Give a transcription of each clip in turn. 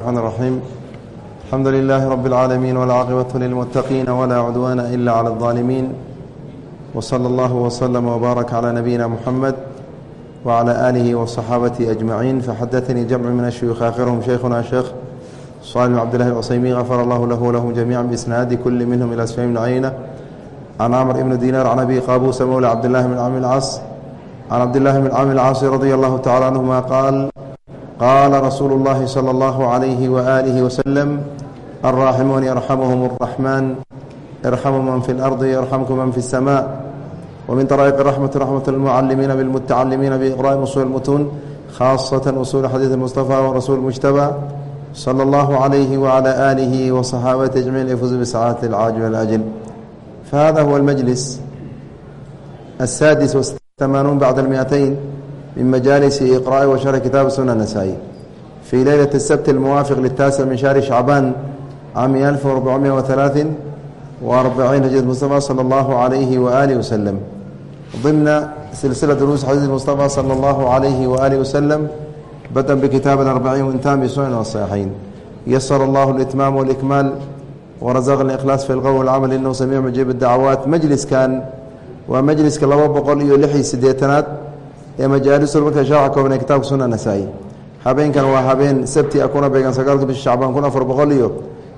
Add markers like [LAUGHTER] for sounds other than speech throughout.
الرحمن الرحيم الحمد لله رب العالمين والعاقبة للمتقين ولا عدوان إلا على الظالمين وصلى الله وسلم وبارك على نبينا محمد وعلى آله وصحابته أجمعين فحدثني جمع من الشيوخ آخرهم شيخنا شيخ صالح بن عبد الله العصيمي غفر الله له ولهم جميعا بإسناد كل منهم إلى سفيان بن عيينة عن عمرو بن دينار عن أبي قابوس مولى عبد الله بن عامر العاص عن عبد الله بن عامر العاص رضي الله تعالى عنهما قال qaala rasuulu اllahi salى اllahu عalayhi waalihi waslem alraaximuun yarxamuhum اraxmaan irxamu man fi اlardi yarxamku man fi الsma wmin طraa'iq raxmati raxmat اlmucalimiina bilmutacalimiina biiqra'i usul mutuun khaasatan usul xadiid mustafa warasuul mujtabى slى اllahu عalayhi wعalى aalihi وصaxaabati ajmaciin yfuzu bisacaadati اlcaajil اlajl fahada huwa اlmajlis aلsaadis وamaanuun bacda اlmiئatayn min majaalis iqraءi wa sharxi kitaab suna nasaa-i fii leylat الsabt اlmuwaafiq litaasic min shahri shacbaan cami alf arbacumiya wahalaaثin waarbaciin hijrat mustafa salى اllahu عalayhi waaalih waslem ضمن سلسلة دروس حديث المصطفى صلى الله عليه وآله وسلم بدأ بكتاب الأربعين وانتهى بسنن والصحيحين يسر الله الإتمام والإكمال ورزق الإخلاص في القول والعمل إنه سميع مجيب الدعوات مجلس كان ومجلس كلابا بقول يلحي سديتنات ee majaalisul marka shaaca koobnay kitaabka suna nasaa-i habeenkan waa habeen sabti a kuna beegan sagaalka bisha shacbaan kun afar boqol iyo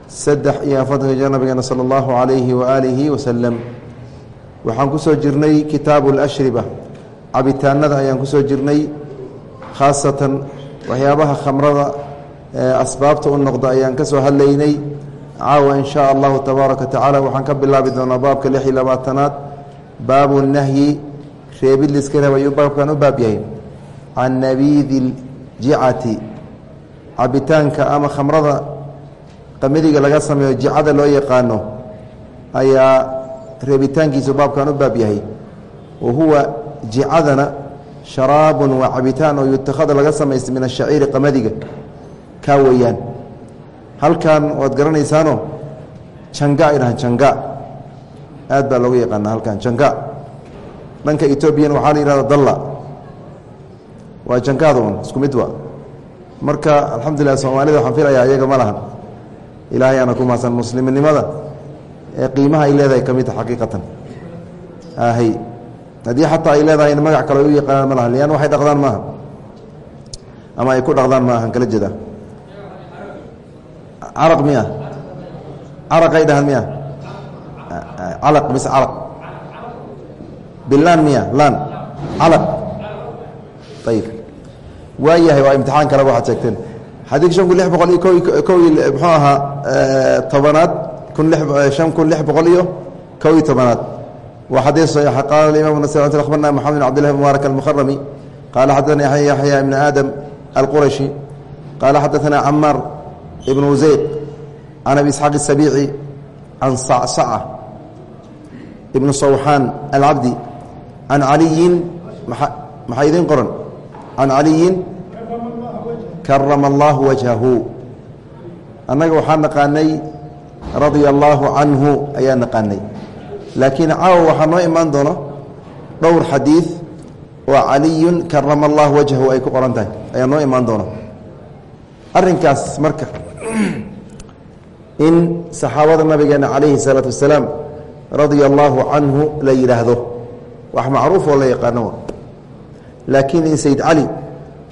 saddex iyo afartanka jir nabigeena sala allahu calayhi waaalihi wasalam waxaan ku soo jirnay kitaabu lashriba cabitaanada ayaan ku soo jirnay khaasatan waxyaabaha khamrada asbaabta u noqda ayaan ka soo hadlaynay. Caawa in shaa allahu tabaaraka wa tacaala waxaan ka bilaabi doonaa baabka lix iyo labaatanaad. Baabu nahyi reebid liska reeb ayuu baabkan u baab yahay can nabiidi ljicati cabitaanka ama khamrada qamadiga laga sameeyo jicada loo yaqaano ayaa reebitaankiisu baabkan u baab yahay wa huwa jicadana sharaabun waa cabitaan oo yutakhada laga samaysta min ashaciiri qamadiga kaa weeyaan halkan waad garanaysaano janga ay dhahaan aad baa loogu yaqaana halkan janga dhanka etoobiyan waxaa la dalla. Waa jankaada un isku mid wa marka alxamdulilah soomaalida waxaan filayaa iyaga ma lahan. Ilaahay aana ku mahadsan muslimnimada ee qiimaha ay leedahay ka mid ta xaqiiqatan. Ahy haddii xataa ay leedahay in magac kale u yaqaanaan ma lahan lian waxay dhaqdaan maaha. Ama ay ku dhaqdaan maahan kala jeeda caraq miya. Caraqay dhahan miya. Calaq mise calaq bilaan miya laan calaq ayib waayahay waa imtixaan kale waxaad sheegteen. Xadiidka shan kun lix boqol ko muxuu ahaa tobanaad kun shan kun lix boqol iyo kow iyo tobanaad. Waa xadiid saxiixa qaala alimaam nas akhbarna moxamed bin cabdillahi mubaarak almuharami qaala xadaana yaya yaxya ibna aadam alqurashi qaala xadaana camaar ibn useyq can abi isxaaq isabiici can sacsaca ibn sawxaan alcabdi can caliyin maxaa idin qoran? Can caliyin karama allahu wajhahu. Annaga waxaa naqaanay radia allaahu canhu ayaa naqaanay. Laakiin caawa waxaa noo imaan doono dhowr xadiid oo caliyun karama allahu wajhahu ay ku qoran tahay. Ayaa noo imaan doono. Arrinkaas marka in saxaabada nabigeena calayhi salaatu wasalaam radia allaahu canhu la yidhaahdo wax macruuf oo la yaqaano laakiin in sayd cali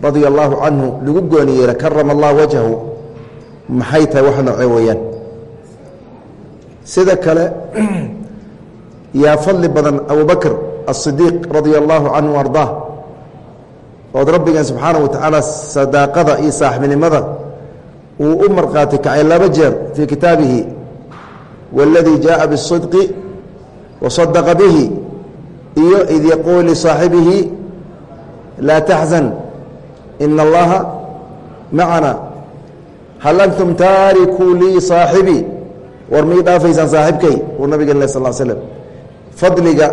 radia allaahu canhu lagu gooni yeela karama allah wajhahu maxay tahay wax noocee weeyaan sida kale [CLEARS THROAT] yaa fadli badan abubakr asidiiq radia allaahu canhu ardaa ood rabbigeen subxaana wa tacaala sadaaqada iyo saaxibnimada uu u marqaati kacay laba jeer fii kitaabihi waladii jaءa biالصidqi wasadaqa bihi iyo id yaquul lisaaxibihi laa taxzan ina allaha macana hal antum taarikuu lii saaxibii war mii dhaafaysaan saaxibkay? Uu nabigeen le sal slm fadliga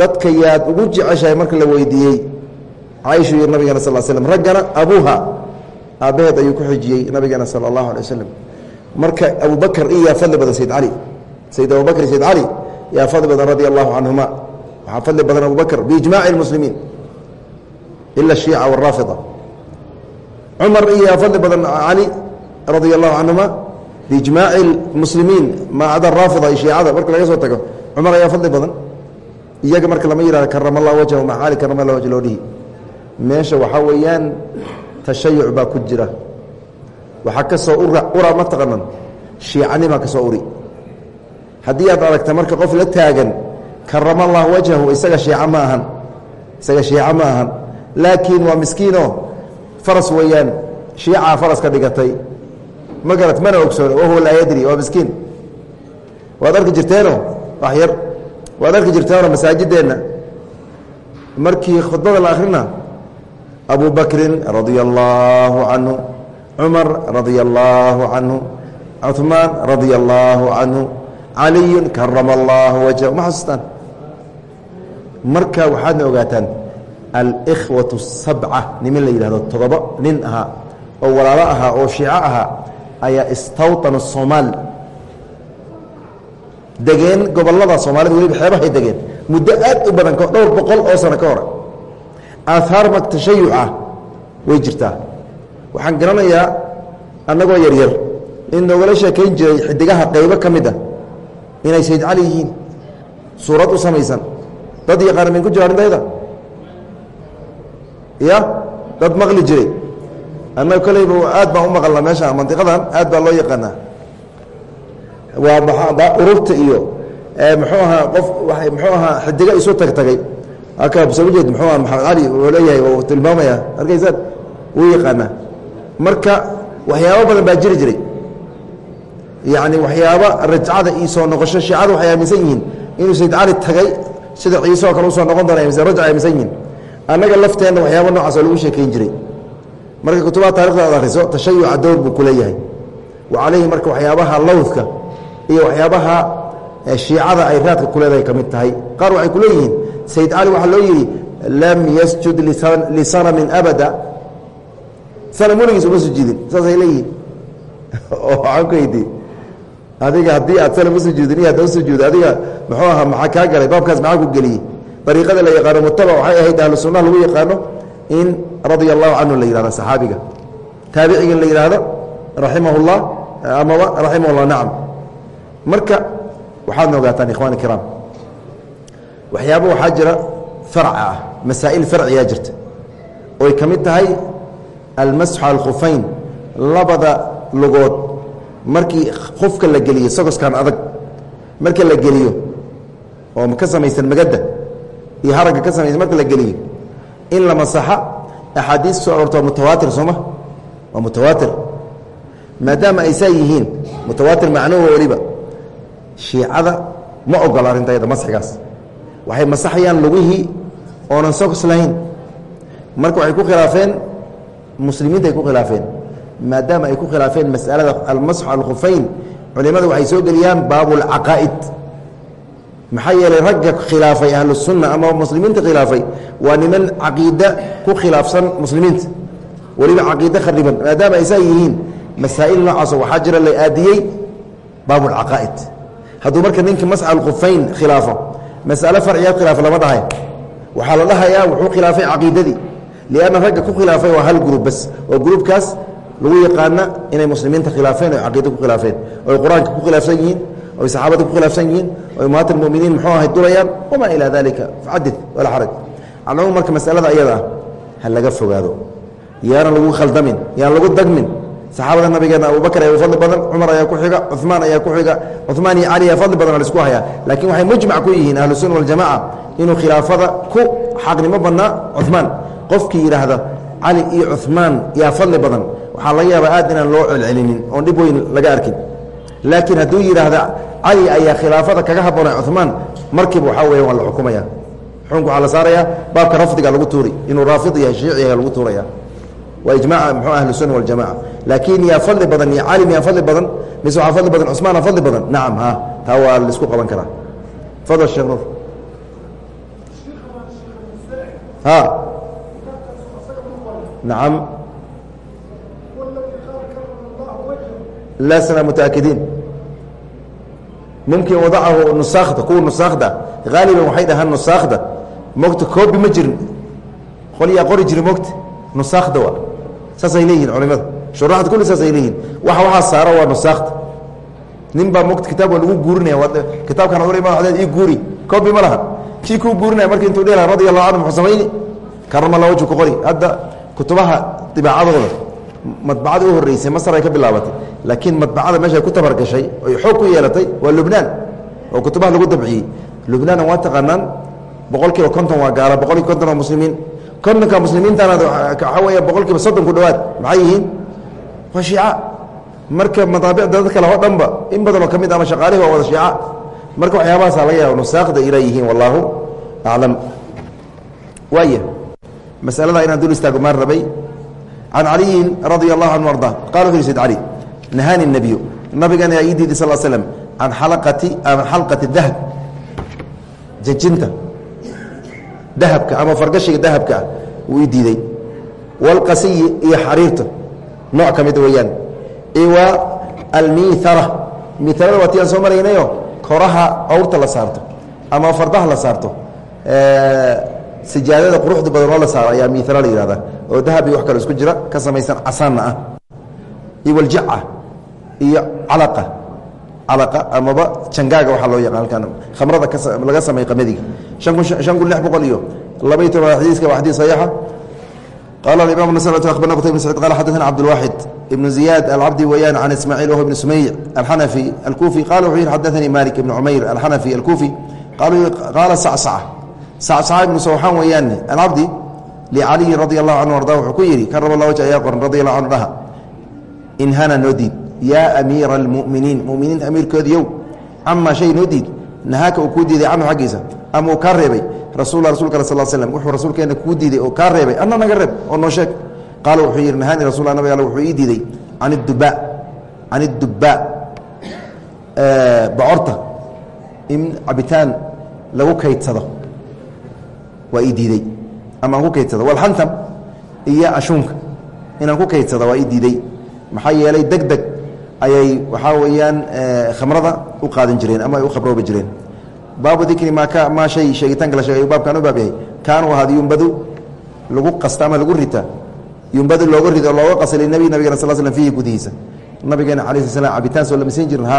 dadka yaad ugu jeceshahay marka la weydiiyey caaishu yiri nabigeena sal slm raggana abuuha. Aabbaheed ayuu ku xijiyey nabigeena sala allahu alay waslem marka abubakr iyaa fadli badan sayd cali sayd abubakr sayd cali yaa fadli badan radia allahu canhuma waxaa fadli badan abubakr biijmaci اlmuslimiin ila الshiica wاraafida cumar iyo fadli badan cali radia allahu canhuma biijmaaci muslimiin maa cada raafida iyo shiicada marka laga soo tago cumar ayaa fadli badan iyaga marka lama yihahdo karama allah wajhahu maxaali karama allah wajh loo dhihi meesha waxaa weeyaan tashayuc baa ku jira waxaa ka soo ura ura ma taqanan shiicanimaa ka soo uri haddii aad aragta marka qof la taagan karama allah wajhahu isaga shiica ma ahan isaga shiica ma ahan. Laakiin waa miskiinoo faras weeyaan shiicaa faras ka dhigatay. Ma garat mana ogsoona wahuwa laa yadri waa miskiin. Waad arki jirteenoo wax yar. Waad arki jirteenoo masaajideenna markii khudbada la akhrina abu radia allaahu canhu cumar radia allaahu canhu cuثmaan radia allaahu canhu caliyu karama allahu wajha ma xasuustaan marka waxaadna ogaataan alkhwaةu sabca nimi la yidhahdo todoba nin ahaa oo walaalo ahaa oo shiico ahaa ayaa istawطana soomaali degeen gobollada soomaalida weliba xeebahay degeen. Muddo aad u badan dhowr boqol oo sano ka hor. Aahaar ma tashayucah way jirtaa. Waxaan garanayaa annagoo yaryar in nogala sheekayn jiray xidigaha qaybo ka mid a inay sayd cali yihiin. Suurad u samaysan dad yaqaana min ku jira arintayda? Ya dad maqli jiray. Annaga koleyba aad baan u maqalnaa meesha mandiqadan aad baa loo yaqaanaa. Waa ururta iyo muxuu ahaa qof muxuu ahaa xidiga isu tag tagay. Akasajeed muxuu aha maxamed cali wuxuu leeyahay u tilmaamaya arkaysaad wuu yaqaanaa. Marka waxyaabo badan baa jiri jiray. Yacni waxyaaba rajcada iyo soo noqosho shiicada waxay aaminsan yihiin. Inuu sayd cali tagay sida ciise oo kale u soo noqon doona rajca aaminsan yihiin. Annaga lafteenna waxyaaba noocaas oo lagu sheekayn jiray. Marka kutubaha taarikhda ad akhriso tashayuca dowr buu ku wa calayhi marka waxyaabaha lowdka iyo waxyaabaha shiicada ay raadka ku ka mid tahay. Qaar waxay ku sayd cali waxaa loo yidhi lam yasjud lisanamin abada. Sanam weligiis uma sujuudin saasay leeyihiin. [LAUGHS] Oo waxaan ku weydiye adiga haddii aad sanam usujuudin iyo hadda usujuud adiga muxuu ahaa maxaa kaa galay? Baabkaas maxaa ku geliyey? Dariiqada la yaqaano mutabac waxay ahayd ahlu sunnaha lagu yaqaano in radia allahu canhu la yihahdo saxaabiga. Taabicigan la yidhaahdo raximah amaba raximah nacam. Marka waxaadna ogaataan ikhwani kiraam waxyaaba waxaa jira farca ah masaa'il farciyaa jirta. Oy ka mid tahay almasxu al khufayn labada lugood markii qofka la geliyo sagoskan adag marka la geliyo oo ka samaysan magadda iyo haragga ka samaysan marka la geliyo in la masaxa axaadiis soo aroorta waa mutawaatir sooma waa mutawaatir. Maadaama ay saa yihiin mutawaatir macnuhu weliba shiicada ma ogola arrintayda masxigaas. Waxay masaxayaan lugihii oonan sogos lahayn marka waxay ku khilaafeen muslimiinta ay ku khilaafeen maadaama ay ku khilaafeen masalada almasxu alkhufayn culimada waxay soo geliyaan baabulcaqaa'id maxaa yeelay ragga khilaafay ahlusunna ama muslimiinta khilaafay waa niman caqiida ku khilaafsan muslimiinta. Weliba caqiide khariban maadaama ay saa yihiin masaa'il noocaasoo waxaa jira la aadiyey baabulcaqaa'id hadduu marka ninka masxa alkhufayn khilaafo mas'alo farciyaad khilaafo lama dhahay. Waxaa la dhahayaa wuxuu khilaafay caqiidadii lianna ragga ku khilaafay waa hal gruub bas oo gruubkaas lagu yaqaana inay muslimiinta khilaafeen o caqiida ku khilaafeen oy qur'aanka ku khilaafsan yihiin oy saxaabada ku khilaafsan yihiin oy ummahaat almuminiin muxuu ahay durayaan wamaa ilaa dalika facadid walaa xaraj. Alcumuum marka masalada ayada ah ha laga fogaado. Yaana lagu khaldamin yaan lagu dagmin. Saxaabada nabigeena abubakr ayaa fadli badan cumar ayaa ku xiga cumaan ayaa ku xiga cumaan iyo cali ayaa fadli badan la isku hayaa. Laakiin waxay mujmac ku yihiin ahlu sunna waljamaca inuu khilaafada ku xaqnimo badnaa cumaan qofkii yidhaahda cali iyo cumaan yaa fadli badan waxaa laga yaabaa aad inaan loo celcelinin oon dhib weyn laga arkin. Laakiin hadduu yidhaahda cali ayaa khilaafada kaga haboona cumaan markiiba waxaa weya waa la xukumaya. Xukunka waxaa la saaraya baabka rafdiga lagu tuuri inuu raafid yahay shiici yahay lagu tuuraya. Waa ijmaca muxuu ahlu sunna waljamaca laakiin yaa fadli badan iyo cali miyaa fadli badan mise waxaa fadli badan cusmaana fadli badan? Nacam ha taa waa la isku qaban karaa. Fadal sheekh nuur. Ha nacam lasna mutaakidiin mumkin wadacahu nusaakda kuwa nusaakda haaliban waxay dhahaan nusaakda mogta koobi ma jirin qolyaa qori jiri mogta nusaakda waa saasay leeyihiin culimada shuraxda kulli saas ay leeyihiin waxa waxaa saara waa nusaakta nin baa mot kitaab waa lagu guurinaya kitaabkan ur ii guuri coobi ma laha kii kuu guurinaya marki intuu dhela radi allahu canhu muxuu samayni karama la waju ku qori hadda kutubaha dibaacadooda madbacada u horreysay masar ay ka bilaabatay. Laakiin madbacada meesha ay ku tabargashay oy xoog ku yeelatay waa lubnaan oo kutubaha lagu dabciyey. Lubnaan waa taqaanaan boqol konton waa gaala boqol konton waa muslimiin. Kontonka muslimiintana waxaa weeye boqol soddon ku dhowaad maxay yihiin? Waa shiica marka madaabicda dad kale oo dhanba in badanoo ka mid ama shaqaalihi waa wada shiica marka waxyaabahaasa laga yaaba nusaakda inay yihiin wallaahu aclam waaya masalada inaan dul istaago maan rabay can caliyin radia allahu canhu arda qala wuxu sayd cali nahaani nebiyu nabigana yaa ii diiday sal slm can xalaqati ama xalqati dahab jejinta dahabka ama fargashiga dahabka ah wuu ii diiday wاlqasiyi iyo xariirta nooc ka mida weeyaan iwa almiithara miiharada waa ti aan soo maraynayo koraha awrta la saarto ama fardaha la saarto sijaadada quruxda badan oo la saaro ayaa miithara la yihahda oo dahab iyo wax kale isku jira ka samaysan casaanna ah. Iyo waljaca iyo calaqa. Calaqa amaba jangaaga waxaa loo yaqaan halkan khamrada laga sameey qamadiga. Shan kun lix boqol iyo labaiy toban xadiiska waa xadiis saxiixa. Qala aimam nas abarna qtay bn sacid qala xadana cabdulwaaxid ibnu ziyaad alcabdi weyaan can ismaaciil wh ibn sumeyc alxanafi alkufi qala wuxuu yihi xadaanii malik ibn cumayr alxanafi alkufi qaala sacsaca sacsaca ibnu sawxaan weeyaane alcabdi licaliyin radi allahu canhu arda wuxuu ku yidhi karama la waj ayaa qoran radi allahu canhu dhaha inhana noo diid. Yaa amiira almuminiin muminiinta amiirkoodiyow camaa shay noo nahaaka uu kuu diiday canhu xaggiisa ama uu kaa reebay? Rasul rasulka al sal slm wuxuu rasuulkeena kuu diiday oo kaa reebay. Anna naga reeb oo noo sheeg. Qaala wuxuu yidhi nahaani rasul nabig all wuxuu ii diiday can idubaa can idubaa bocorta in cabitaan lagu kaydsado waa ii diidey ama ku kaydsado walxantam iyo ashuunka. Inaan ku kaydsado waa ii diidey maxaa yeelay deg ayay waxaa weeyaan khamrada u qaadan jireen ama ay u khabroobi jireen. Baabu dikri maa maa shay sheegitaanka la sheegay baabkaan u baab yahay. Kaanuu ahaada yumbadu lagu qasta ama lagu rita. Yumbadu looga rido looga qasa linabi nabigena sal slm fiihi gudihiisa. Nabigeena cala sl cabitaan soo lama jirin ha.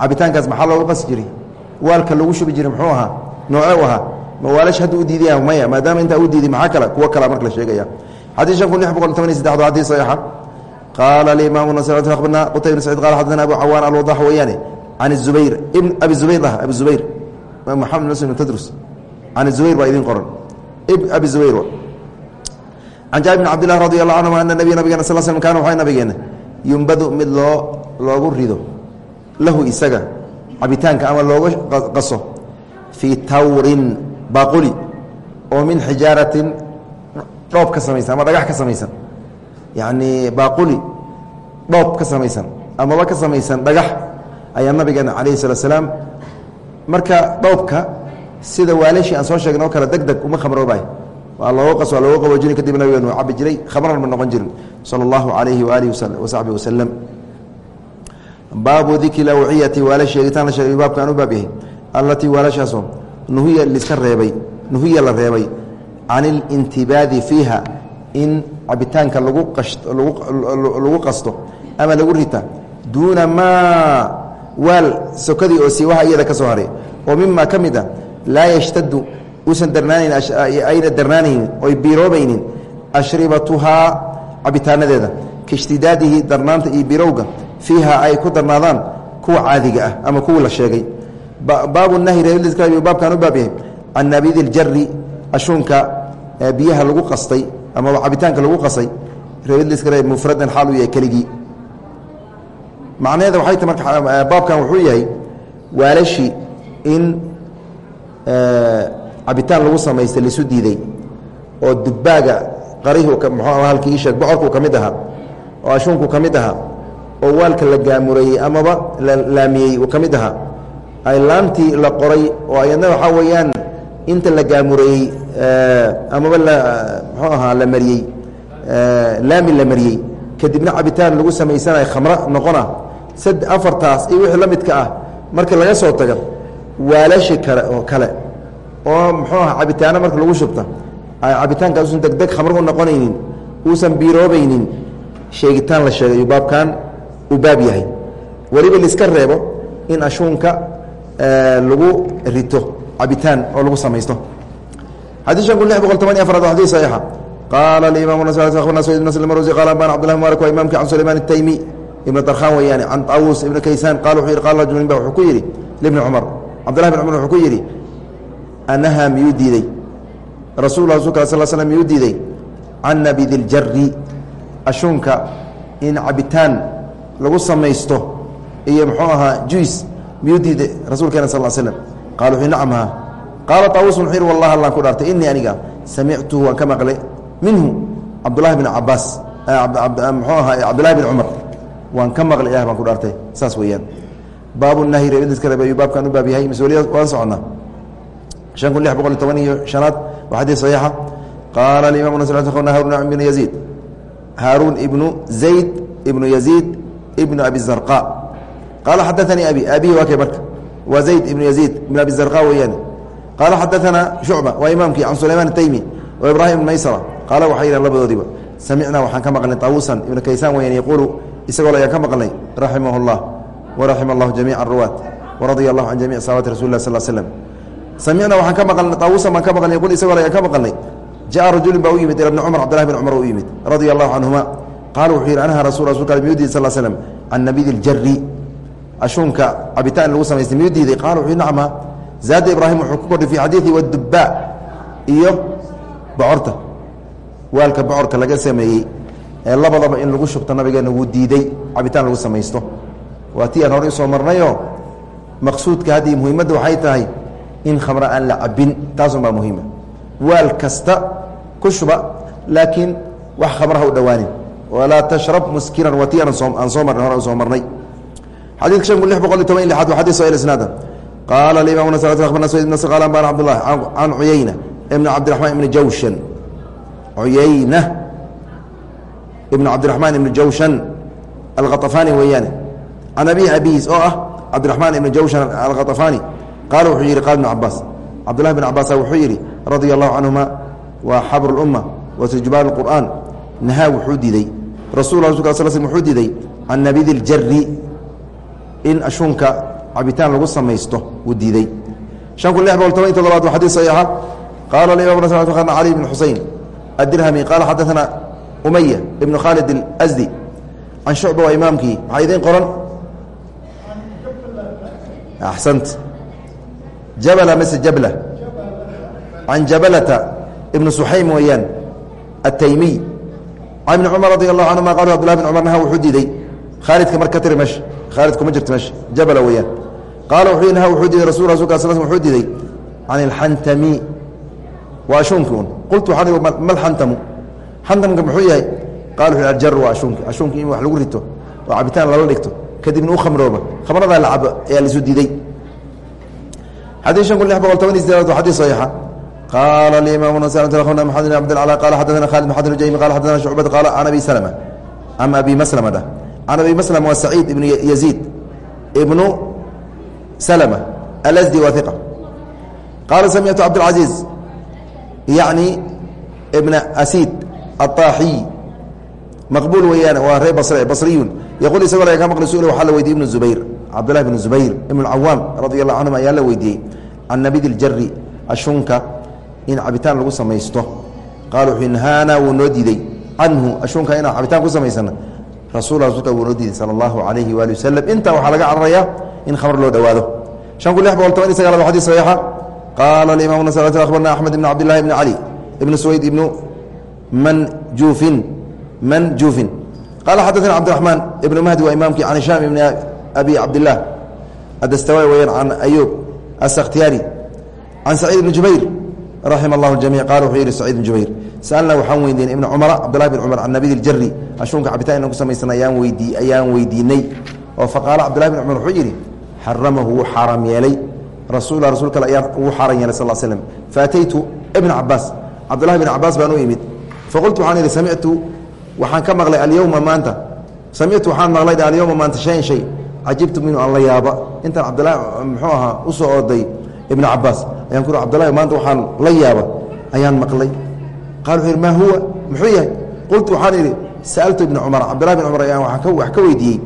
Cabitaankaas maxaa looga qasi jiray? Waalka lagu shubi jiray muxuu ahaa? Noocee u ahaa mawaalash hadda u diidaya maya maadaama intaa u diiday maxaa kale? Kuwo kala marka la sheegaya. Xadiis shan kun lix boqol toban iyo saddexdo xadiis saxiixa. Qaala alimaamu nasr akhbarna qutay bn sacid qala xadana abu cawaan alwadax weeyaane can zubayr ibn abi zubayr ah abi zubayr. Maxamed muslim tadrus. Can zubayr baa idin qoran. Abi zubayr can jaabir bn cabdillahi radi allahu canhum ana nabiy nabigena sal slm kana waxay nabigeena yumbadu mid loo loogu rido lahu isaga cabitaanka ama looga qaso fii tawrin baaquli oo min xijaaratin dhoob ka samaysan ama dhagax ka samaysan. Yacni baaquli dhoob ka samaysan amaba ka samaysan dhagax ayaa nabigeena calayhi salatu slaam marka dhoobka sida waalashi aan soo sheegna oo kale deg deg uma khamroobay waa looga qas waa looga qaboojini kadib nabigeenu cabi jiray khamran ma noqon jirin. Sala allahu calayhi waalihi wasaxbihi wasalam baabu dikri awciyati waala sheegitaan la sheegay baabkaan u baab yahay allatii waalashaasoo nuhiya la reebay can ilintibaadi fiiha in cabitaanka lagu qasto ama lagu rita duuna maa waal sokadii oo siiwaha iyada ka soo haray. Oo mima ka mid a laa yashtadu uusan darnaanayn ayna darnaanaynin oy biiroobaynin ashribatuhaa cabitaanadeeda. Kaishtidaadihi darnaanta iyo birowga fiiha ay ku darnaadaan kuwa caadiga ah ama kuwii la sheegay baabu nahyi reebiyu baabkan u baab yahay can nabidi ljari ashuunka biyaha lagu qastay ama cabitaanka lagu qasay reebidliskare mufradan xaal uu yahay keligii. Macnaheeda waxay ta marka baabkan wuxuu yahay waalashi in cabitaan lagu samaystay laisu diiday oo dubbaaga qarihu muxuu halkii ii sheeg bocorkuu ka mid ahaa oo ashuunku ka mid ahaa oo waalka la gaamureeyey amaba la laamiyey uu ka mid ahaa ay laamtii la qoray oo ayadna waxaa weeyaan inta la gaamureeyey amaba la muxuu ahaa la mariyey laami la mariyey. Kadibna cabitaan lagu samaysanaya khamro noqona. Sad afartaas iyo wixii la midka ah marka laga soo taga waalashi kale oo kale oo muxuu aha cabitaano marka lagu shubta ay cabitaankaas usan degdeg khamro u noqonaynin uusan biiroobaynin sheegitaan la sheegay baabkan uu baab yahay. Weliba laiska reebo in ashuunka lagu rito cabitaan oo lagu samaysto. Xadii shan kun lix boqol toban iyo afraad xadii saxiixa. Qaala alimaam akhbarna sayd ibn sl marusi qala anbana cbdullah mubarak waa imamki can sulayman الtaymi ibn darkhan weeyaane can taawus ibn kaysaan qala wuxuu yihi qala rajul nin ba wuxuu ku yidhi libni cumar. Cabdullahi bin cumar wuxuu ku yidhi anaha miyuu diiday? Rasul rasulka sal slm miyuu diiday? Can nabidi ljari ashuunka in cabitaan lagu samaysto iyo muxuu ahaa juis miyuu diiday rasuulkeena sal slm qal wuxuu nacam haa qaala taawus wuxuu yidhi wallahi allaan ku dhaartay innii aniga samictuhu waan ka maqlay minhu cabdullahi bin cabbaas muxuu ahaa cabdullahi bin cumar. Waan ka maqlay ilah baan ku dhaartay. Saas weeyaan. Baabu nahyi reebadiska reeb ayuu baabkan u baab yahay mas'uuliya waan soconnaa. an kun lix boqol iyo toban iyo shanaad waa xadiid saxiixa. Qaala alimamu nasrna haaruun ibnu yaziid. Haaruun ibnu zayd ibnu yaziid ibnu abi zarqa qaala xadaثanii abi abihi waa kay marka waa زayd ibnu يزيid ibn abi الزarقاء weeyaane qaala xadaثana شhucبة waa imaamkii can sulayman التaymi wa ibrahim بn maysرة qaala waxay yidhahn labadoodiba samicnaa waxaan ka maqlnay طaawusan ibnu kaysaan weyaan yaquulu isagoo ayaan ka maqlnay raximah الlah وraxima الlah جamiiع الruwaat وraضya الlah can jamiع saxaabati rasul lah sl slm samicna waxaan ka maqalnay taawusan baan ka maqlnay yquul isagoo ayaan ka maqalnay jaءa rajulin baa u yimid ila bni cumar cabdillahi bin cumar u yimid radia allahu canhuma qaala wuxuu yidhi anha rasul rasulka miyuu diiday sal slm can nabidi اljari ashuunka cabitaan lagu samaystay miyuu diiday qala wuxuu nacma zaada ibraahim wuxuu ku kordhay fi xadiiثi wاdubaa iyo bocorta. Waalka bocorka laga sameeyey ee labadaba in lagu shubto nabigeena wuu diiday cabitaan lagu samaysto. Waa tii aan hore u soo marnayo maqsuudka haddii muhiimadda waxay tahay in khamra aan la cabin taasun baa muhiima. Waal kasta ku shuba laakiin wax khamraha u dhowaanin walaa tashrab muskiran waa tii aan soo marnay hore soo marnay xadidka shan kun lix boqol iyo toban iyo lixaad waa xadis sahil isnaada qaala alimaam nas akhbarna sayd ibn qala anbana cabdullah can cuyayna ibn cabdiraxmaan ibni jawshan cuyayna ibn cabdiraxmaan ibni jawshan alkhaطafaani weeyaane can abihi abihiis oo ah cabdiraxmaan ibni jawshan alkhaطafaani qaala wuxuu yidhi qaal ibn cabaas cabdullahi bn cabaasa wuxuu yidhi radia allahu canhuma waa xabru اlumma wa tujbaal اqur'aan nahaa wuxuu diiday rasul rasulka sl slm wuxuu diiday can nabidi اljari in ashuunka cabitaan lagu samaysto wuu diiday. Diiday khaalidka mar ka tiri meesha khaalid kuma jirto meesha jabla weeyaan qaala wuxuu naha wuxuu diiday rasul rasulka sal wuxuu diiday can ilxantami waa ashuunki un qultu waxaan ihi ma lxantamu xantamka muxuu yahay qala wuxu aljar waa ashuunki ashuunki in wax lagu rito oo cabitaan lala dhigto kadibna u khamrooba khamradaa la cabo ayaa laisu diiday xadيث شhan kun لح boqol toban iyo sideedaad wa xadيث صaيixa qaala الimaam mxamed بn abdالعlى qala xadثna khالد بن xadn الjaymi qala xadثna شhucbة qala can abi slmة am abi maslma dhah can abi maslma waa saciid ibn yaزيid ibnu slmة alasdi wa ثiqa qaala samictu cabdالcaزيiز yaعni ibna asid aلطaaxiy maqbul weeyaan waa ree basriyun yquل isagoo laga ka maqli su waxaa la weydiye ibn zubayr cabdulahi bn zubayr ibn cawaam radi allahu canhum ayaa la weydiiyey can nabidi ljari ashunka in cabitaan lagu samaysto qaala wuxuu nahaana wuu noo diiday canhu ashunka inaan cabitaan ku samaysana rasul diiday sala allahu alayhi waali wasalam intaa waxaa laga cararayaa in khamr loo dhowaado shan kun boqol toban iyo sagaalaad xadis saxiixa. Qaala alimam nas akhbarna axmed ibn cabdillahi ibni cali ibn suwayd ibnu manjuufin manjuufin qala xadaثna cabdiraxmaan ibn mahdi waa imaamkii can hishaam ibn abi cabdilah adastawai weyaan can ayub asakhtiyaari can saciid ibni jubayr raxima اllahu jamic qala wuxuu yihi saciid ibn jubayr sa'alna waxaan weydiinay ibna cumara cabdullahi bin cumar can nabidi ljari ashuunka cabitaan inaan ku ayaan weydii ayaan weydiinay. Oo faqaala cabdullahi bin cumar wuxuu yidhi xaramahu wuu xaaraam yeelay. Rasuula rasul kale ayaa wuu xaaran yeelay sal slm faataytu ibna cabaas cabdullahi bin cabaas baan u imid faqultu waxaan idhi samictu waxaan ka maqlay alyowma maanta. Samictu waxaan maqlay alyowma maanta shayan shay. Cajibtu minhu aan la yaaba. Intaan cabdulahi muxuu ahaa u soo orday ibna cabaas ayaan ku cabdullahi maanta waxaan la yaaba. Ayaan maqlay. Qala wuxuu yidhi maa huwa? Muxuu yahay? Qultu waxaan idhi sa'altu ibna cumar. Cabdillahi bin cumar ayaan wax ka weydiiyey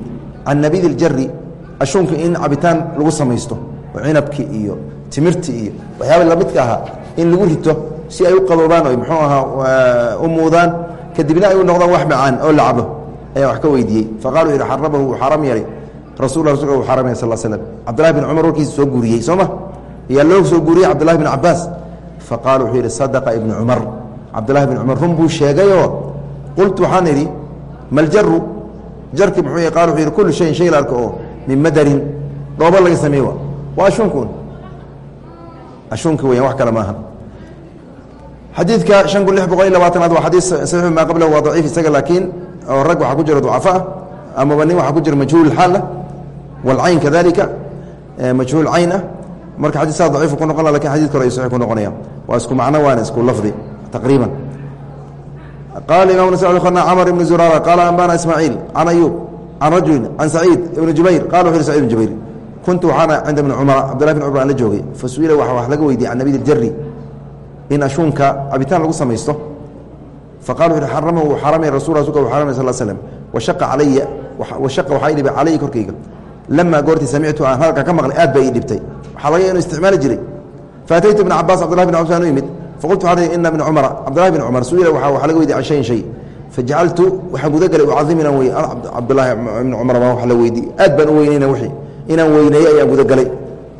can nabidi اljari ashuunka in cabitaan lagu samaysto oo cinabki iyo timirti iyo waxyaaba lamidka ahaa in lagu rito si ay u qaboobaan o muxuu ahaa u muudaan kadibna ay u noqdaan wax macaan oo la cabo ayaan wax ka weydiiyey. Faqaluu yihi xaramahu wuu xaram yeelay. Rasul rasulka uu xaramay sal slm cabdillahi bin cumar warkiisa soo guuriyey soo ma ayaa loo soo guuriyey cabdillahi bin cabaas faqala wuxuu yidhi sadaqa ibnu cumar cabdillahi bin cumar run buu sheegayoo qultu waxaan idhi maljaru jarki muxuu yh qal wuxuu yidhi kullu shayin shay la arko oo min madarin. Dhoobo laga sameeye wa. Waa ashunkun ashunka weyan wax kale maaha xadiidka shan kun lix boqol iyo labaatanaad waa xadiis saxiixu maa qablahu waa daciif isaga laakiin oo rag waxaa ku jira ducafa ah amaba nin waxaa ku jira majhuul xaal ah walcayn kadalika majhuul cayn ah marka xadis saa daciifu ku noqon la laakiin xadidka hore ay saxiix ku noqonaya waa isku macno waana isku lafdi taqriiban. Qala imam na cmr ibn zurara qaala ambana ismaaciil can ayuub can rajulin can saciid ibni jubayr qala wuxu yhi sacid ibn jubayr kuntu waxaana cinda bni cumara cabdillahi bin cumar aan la joogay fa su'ila waxa wax laga weydiiyey can nabid اljari in ashuunka cabitaan lagu samaysto. Faqala wuxu uhi xaramahu uu xaramay rasul rasulka uu xaramay sal slm washaqa calaya washaqa waxaa ii dhibay calaya korkayga. Lamaa goortii samictu aan hadalka ka maqlay aad baa ii dhibtay waxaa laga inu isticmaali jiray. Faataytu ibna cabaas cabdillahi bin cabas aan u yimid. Faqultu waxaan ina bna cumara cabdillahi bin cumar su'ila waa waxa laga weydiy can shayin shay. Fajacaltu waxaan gudagalay ucadim inaan wey cabdillaahi ibna cumar baa wax la weydiy aad baan u weyneyna wixii inaan weyneeyo ayaan gudagalay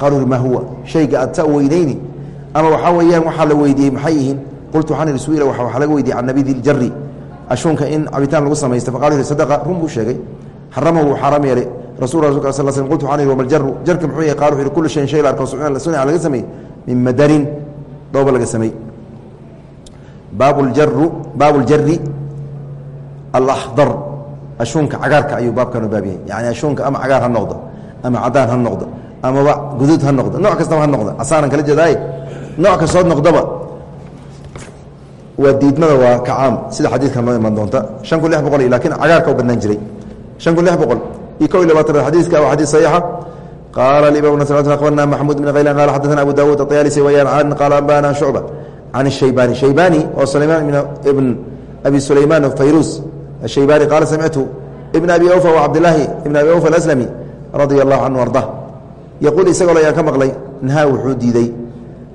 qaaluu maa huwa? Shayga aad saa weyneyni? Ama waxaa weeyaan waxaa la weydiiyey maxay yihiin? Qultu waxaan ihi su'ila waxa laga weydiiyey can nabidi ljari ashuunka in cabitaan lagu samaysta faqalu yhi sadaqa. Run buu sheegay. Xaramahu xaaraam yeelay baabu ljari alakhdar ashuunka cagaarka ayuu baabkan u baab yahay yani ashuunka ama cagaar ha noqdo ama cadaan ha noqdo amaba guduud ha noqdo nooc kastaba ha noqdo casaanan kala jeedaay nooc kastood noqdoba waa diidmada waa kacaam sida xadiidkan noo iman doonta shan kun lix boqol laakiin cagaarka u badnaan jiray shan kun lix boqol iyo ko iy labaatanaad xadiiska waa xadiid saxiixa qaala imam nas abarna maxmuud bn khaylan qala xadana abu dawuud ayaalisi wayaan an qaala ambana shucba can shaybani shaybani oo sulaymaan ibn abi sulaymaan fayrus ashaybani qaala samictu ibn abi awfa wa cabdilaahi ibn abi awfa aslami radia allahu canhu arda yaquul isagoo ayaan ka maqlay nahaa wuxuu diiday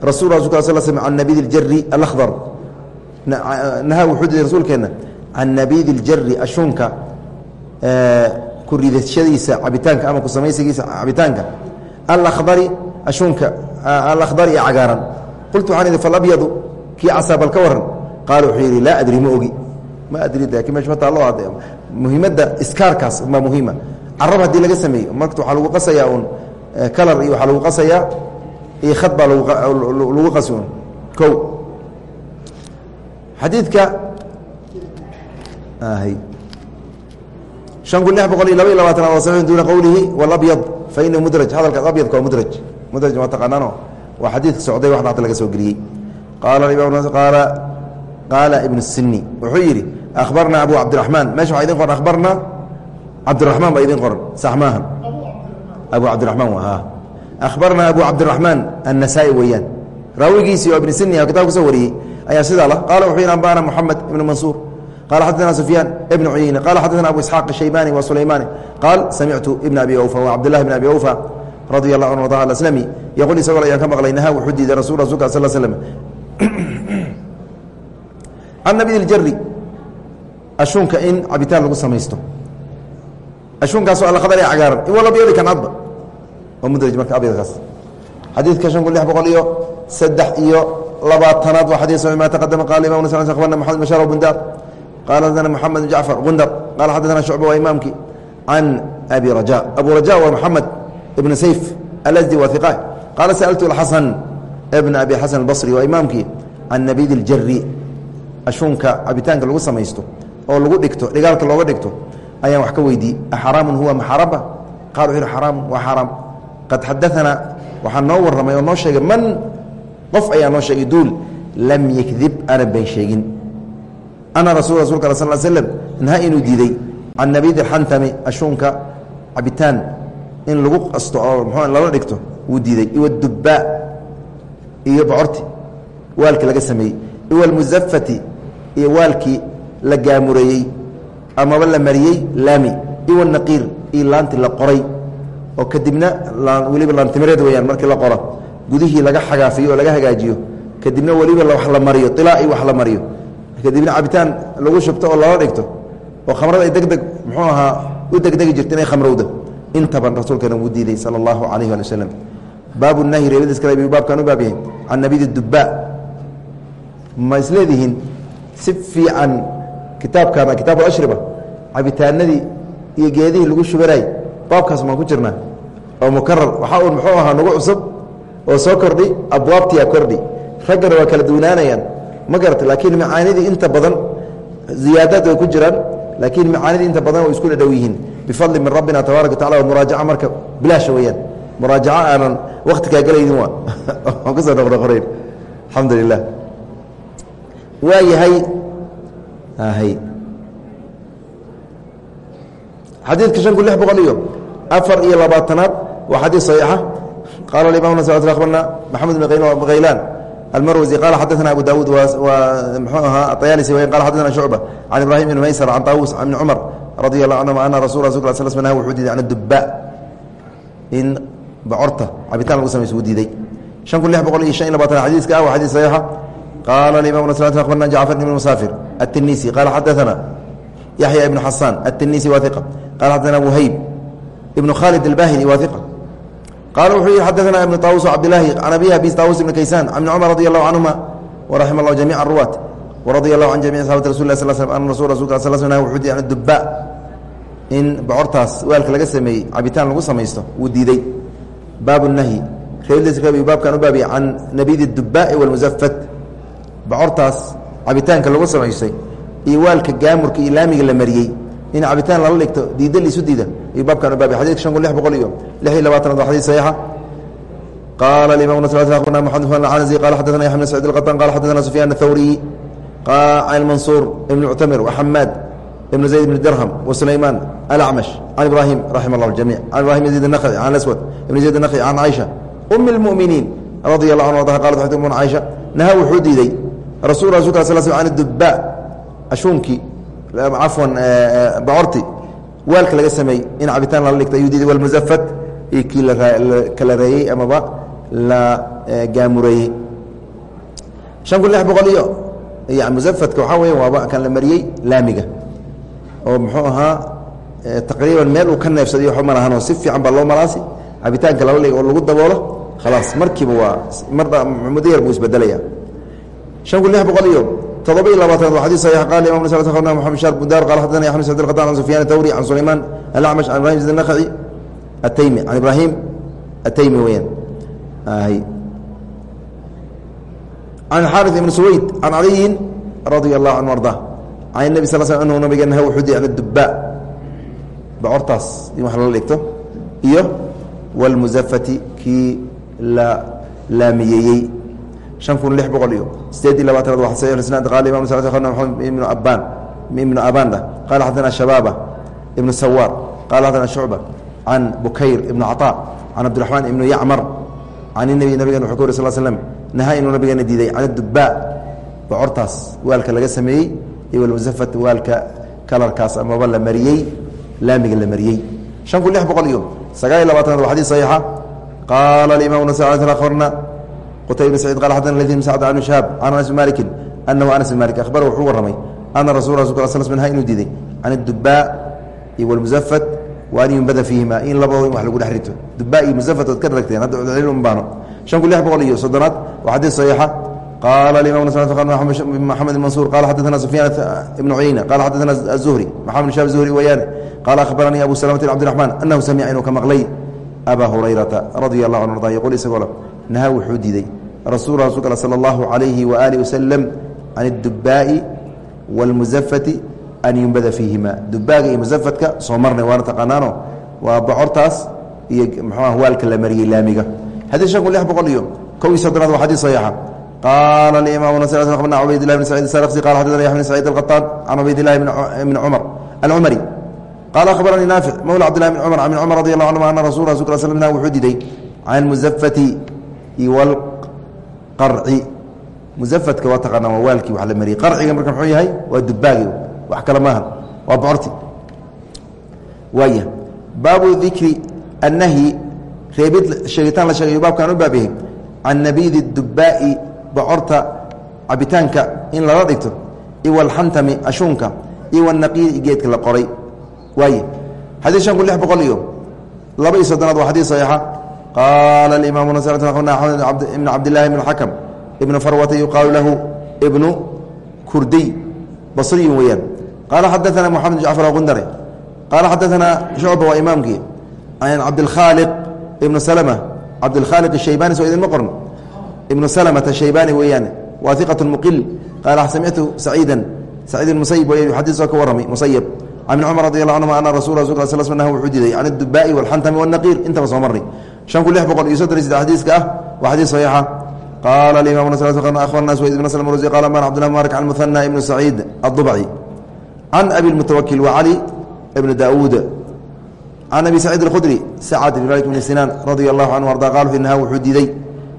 rasul can nabid اljari alakhdar nahaa wuxuu diiday rasuulkeenna can nabid اljari ashunka ku ridashadiisa cabitaanka ama ku samaysigiisa cabitaanka. Alakhdari ashuunka alakhdari ee cagaaran. Qultu waxaan idhi falabyadu kii casaa bal ka waran. Qaala wuxuu yidhi laa adri ma ogi. Ma adri laakiin meesha ma taallo ade muhiimadda iskaarkaas ma muhiima. Carab haddii laga sameeyo marka waxaa lagu qasayaa un kalar iyo waxaa lagu qasayaa iyo khad baa lagu qasi un ko xadiidka an kun lix boqol iyo laba iyo labaatan waa saxiixun duuna qowlihi walabyad fa inahu mudraj hadalkaas abyadka waa mudraj. Mudraj waa taqaanaano waa xadiidka socday wax dhacda laga soo geliyey. Qaala ibnu sini wuxuu yidhi akhbarnaa abu cabdiraxmaan meesha waxaa idin qoran akhbarnaa cabdiraxmaan baa idin qoran sax abu cabdiraxmaan wa akhbarnaa abu cabdiraxmaan annasaa'i weeyaan. Raawigiisii oo ibn sini kitabka ku soo wariyey ayaa sidaa la qaala wuxuu yidhi ambana moxamed ibnu mansuur qala xadana sufyaan ibn cuyeyne qala xadana abu isxaaq shaybani wa sulaymaani qaal samictu ibna abi awfa wa cabdillahi bn abi awfa radia allah anhu wadaha aslami yaqul isagoo ayaan ka maqlay nahaa wuxuu diiday rasul rasulka sal slm can nabid اljari ashuunka in cabitaan lagu samaysto ashuunkaasoo alkhadar ee cagaaran iwalabyadi kan cadba waa mudraj marka abyadkaas xadiidka shan kun lix boqol iyo saddex iyo labaatanaad waa xadiis ma taqadama qala imam abarna maxamed bashar bundar qala xadana moxamed bn jacfar gundar qala xadana shucba waa imaamki can abi raja abu raja waa moxamed ibn sayf alasdi waa iqa qaala sa'altu xasan bna abi xasan albasri waa imaamkii can nabid اljari ashuunka cabitaanka lagu samaysto oo lagu dhigto dhigaalka looga dhigto ayaan wax ka weydiiyey axaraamun huwa maxaraba qala wuxu uhi xaraamu waa xaraam qad xadaanaa waxaa noo warramay oo noo sheegay man qof ayaa noo sheegay duul lam yakdib aanan been sheegin ana rasul rasulka al sal slm naha inuu diiday can nabid alxantami ashuunka cabitaan in lagu qasto oo mxu lala dhigto wuu diiday iwadubbaa iyo bocorti waalki laga sameeyey iwalmusafati iyo waalkii la gaamureeyey amaba la mariyey laami iwa naqiir iyo laanti la qoray oo kadibna weliba laantimireed weyaan markii la qoro gudihii laga xagaafiyo oo laga hagaajiyo kadibna weliba wax la mariyo ilaa i wax la mariyo kadibna cabitaan lagu shubto oo lala dhigto oo khamrada ay deg deg muxuu ahaa u degdegi jirta inay khamrowdo intaban rasuulkeena wuu diiday sala allahu calayhi ali wasalam baabu nahyi reebadiis kale ayuu baabkan u baab yahay. Can nabidi dubbaa. Ma isleedihiin si fiican kitaabkaana kitaab alashriba cabitaanadii iyo geedihii lagu shubanay baabkaas maan ku jirnaa. Oo mukarar waxaa uun muxuu ahaa nagu cusub oo soo kordhi abwaabtiyaa kordhi. Raggana waa kala duwanaanayaan ma garata laakiin macaanidii inta badan ziyaadaad way ku jiraan laakiin macaanidii inta badan way isku dhadhow yihiin. Bifadli min rabbina tabaaraka wa tacala muraajaca marka bilaasha weeyaan. Muraajaco aanan wakti kaa gelaynin waa [LAUGHS] aan ku soo noqnoqonayn alxamdu lilah waa yahay hay xadiidka shan kun lix boqol iyo afar iyo labaatanaad waa xadiid صaxiixa qaala imam abarna maxamed bn khaylaan almarwasi qala xadaثna abu dawuud mxuu ahaa aطayaalisi w qala xadana shucba can ibrahim bn maysr can طaawus bn cumar radi allahu canhuma ana rasul rasul sl sl nah wuxuu diiday can duba in bocorta cabitaan lagu samayso wuu diiday shan kun lix boqol iyo shan iyo labaatan xadiiska ah waa xadiid صaxiixa qala imam abarna jacfar bn musaafir aلtinisi qala xadaثana yaxya ibn xasaan aلtinisi wa iqa qala xadana whayb ibn khaalid albahili wa iqa qala wuxuu yihi xadaثna ibn طaawus cabdilaahi can abi abi طaawus ibn kaysaan can ibn cumar radi allahu canهuma waraxima اllah jamic ruwaat waradia allahu can jamic saxabati rasul lah sl sl ana rasul rasulka sl sl wuxuu diiday an duba in bocortaas waalka laga sameeyey cabitaan lagu samaysto wuu diiday baabu nahyi reebdiisa baabkan u baabiyay can nabidi dubaai wاlmusafat bocortaas cabitaanka lagu samaystay iyo waalka gaamurka iyo laamiga la mariyey in cabitaan lala dhigto diida liisu diida u baabiyay xadidka shan kun lix boqol iyo lix iyo labaatanaad waa xadid saxiixa. Qaala imam akhbarna maxamed bn anasi qala xadana yaxya bn sacid alqaطan qala xadana sufyaan athawriy can mansuur ibn muctamir waxamaad ibn zayd ibn dirham wasulaymaan alacmash can ibrahim raxima allah jamic can ibrahim can aswad ibn zayd naqci can caaisha umi اlmuminiin radia allah anhu arda qalat waxay umuna caaisha naha wuxuu diiday rasul rasulka sal sl can duba ashuunkii cafwan bocorti waalka laga sameeyey in cabitaan lala dhigto. Ayuu diiday walmusafat iyo kii lakala reeyey amaba la gaamureeyey. Shan kun lix boqol iyo yani musafatka waxaa weya waaba kan la mariyey laamiga. Oo muxuu ahaa taqriiban meel uu ka neefsaday waxba ma lahanoo si fiican baa loo maraasi cabitaanka lala dhig oo lagu daboolo khalaas. Markiiba waa muddo yar buu isbedelaya shan kun lix boqol iyo todoba iyo labaatanaad waa qala imam na maxamed shaar bundar qala xadana yaxmed sacd alqatan can sufyaan athawri can sulaymaan alacmash can ibrahim zid naqci ataymi can ibrahim ataymi weyaan can xaari ibn suwayd can caliyin radia allahu canhu arda can nebi sal sl anhu nabigeena wuxuu di an duba bocortaas in wax lala dhigto iyo walmusafati kii la laamiyeeyey shan kun lix boqol iyo sideed iyo labaatanaad isnaad qala imam ibnu abaan ibnu abanda qala xadana shabaaba ibnu sawaar qala xadana shucba can bukayr ibnu caطaa can cabdiraxmaan ibnu yacmar. Can inabi nabigena wuxuu ka wari sal slm naha inuu nabigeena diiday can duba bocortaas waalka laga sameeyey iyo walmusafat waalka kalarkaas amaba la mariyey laamiga la mariyey. Shan kun lix boqol iyo sagaal iyo labaatanaad waa xadis saxiixa. Qaala imam abarna qutayb bn sacid qala xadana ladi sacd an shahaab can anas bn maliki anahu anas bn malik ahbara wuxuu warramay ana rasul sl sl naha inuu diiday can adubaa iyo walmusafat wa an yumbada fiihima in labadoo in wax lagu dhex rito dubaa iyo musafat ood ka ragteen hadda cudcil uma baano shan kun lix boqol iyo soddonaad waa xadiis saxiixa qaala imam maxamed mansuur qala xadana sufyaan ibnu cuyeyna qala xadana azuhri maxamed shab zuhri wayaane qala akhbaranii abu salamata bn cabdiraxmaan anahu samica inuu ka maqlay abaa hurayrata radia allahu anu arda yquul isagoo le naha wuxuu diiday rasul rasulka al salى اllahu عalayhi waaalih waslm can اdubaa'i wاlmusafati an yumbada fiihima dubaaga iyo musafatka soo marnay waana taqaanaano waa bocortaas iyo mxuah waalka la mariyey laamiga xadii shan kun lix boqol iyo kow iyo soddonaad waa xadis saxiixa qaala imam bna cubaydilah bn sacid sarksi qala xadana yaxya bn sacid alqaطaan can cubaydilahi bni cumar alcumari qala akhbaranii naafic mawla cabdillahi bn cumar bn cumar radi allahu anhuma ana rasul rasulka al slm wuxuu diiday can musafati wlqarci musafadka laba iyo soddonaad waa xadii saxiixa qaala axmed ibn cabdillahi ibn xakam ibnu farwata yuqaalu lahu ibnu kurdiy basriyu weyaan qaala xadaana moxamed jacfar aqundare qaala xadaana shucba waa imaamkii an cabdilkhaaliq ibnu salma cabdilkhaaliq shaybani soo idinma qorn ibnu salmata shaybani weeyaan waa iqat muqil qaala samictu saciida saciid musayib wey xadiisoo ka warramay musayib can ibni cumar radi allah anhuma ana rasul rasul sl sl nah wuxuu diiday can adubaa'i walxantami wاnaqiir intaba soo marnay shan kun lix boqol iyo soddon iyo saddex xadiiska ah waa xadiis saxiixa qaala alimam akhbarna sweyd ibn slm rsi qala man cbdillah mbarak can muhana ibnu saciid aلdubci can abi lmutawakil wa cali ibn daawuud can abi saciid اlkhudri sacad ibn malik bn sinaan radia allahu canhu arda qal inaha wuxuu diiday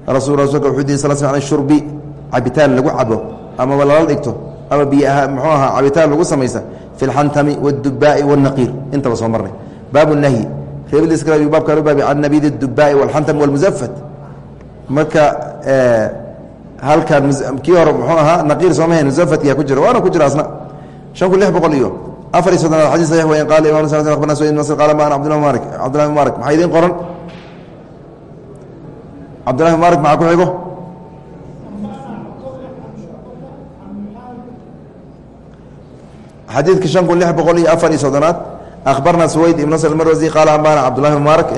rasul rasulka wuxuu diiday sal sl an shurbi cabitaan lagu cabo amaba lala dhigto ama biyaha muxuu ahaa cabitaan lagu samaysa fi اlxantami wاdubaa'i wاnaqiir intaba soo marnay baabu nahyi baabkabaabi an nabid dubai walantam wاlmuzafat marka eh, halkan kii hore mxuu ahaa naqiir sooma hayn muafakiyaa ku jira waana ku jira asna. شhan kun lix boqol iyo afar iyo soddonaad xadis saxix weyan qala imam sal akhbarna suayd masr qala ma ana cabdullahi mumaarik cabdullahi mumaarik maxaa idiin qoran? Cabdullahi mumaarik maxaa ku xigo xadiidka shan kun lix boqol iyo afar iyo soddonaad akhbarna sweyd ibn nasr marwasi qaala ambana cabdullahi mubaarak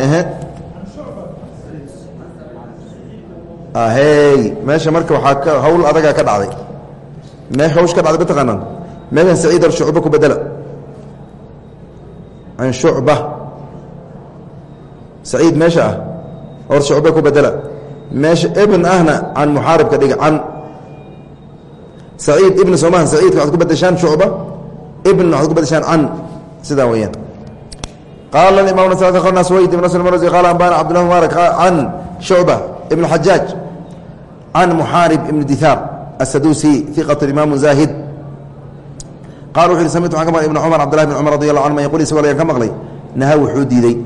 ahey meesha marka waxaa ka hawl adagaa ka dhacday mee hawsh ka dhacday mataqaanaan meeshan saciid shucba ku bedela an shucba saciid meesha ah or shucba ku bedela meesha ibn ahna can muxaaribka dhiga can saciid ibn somahan saciidka waxad ku bedeshaan shucba ibn waxad ku bedeshaan can sidaa weyaan qaala imam na sweyd ibn marsi qaala ambana cabdillah mubaarak can shucba ibn xajaaj can muxaarib ibn dihaar asadusi iqat imaamu zaahid qala wuxu uhi samictu waxan ibn cumar cabdillahi bn cumar radi allah canhuma yaqul isagoo lagan ka maqlay. Naha wuxuu diiday.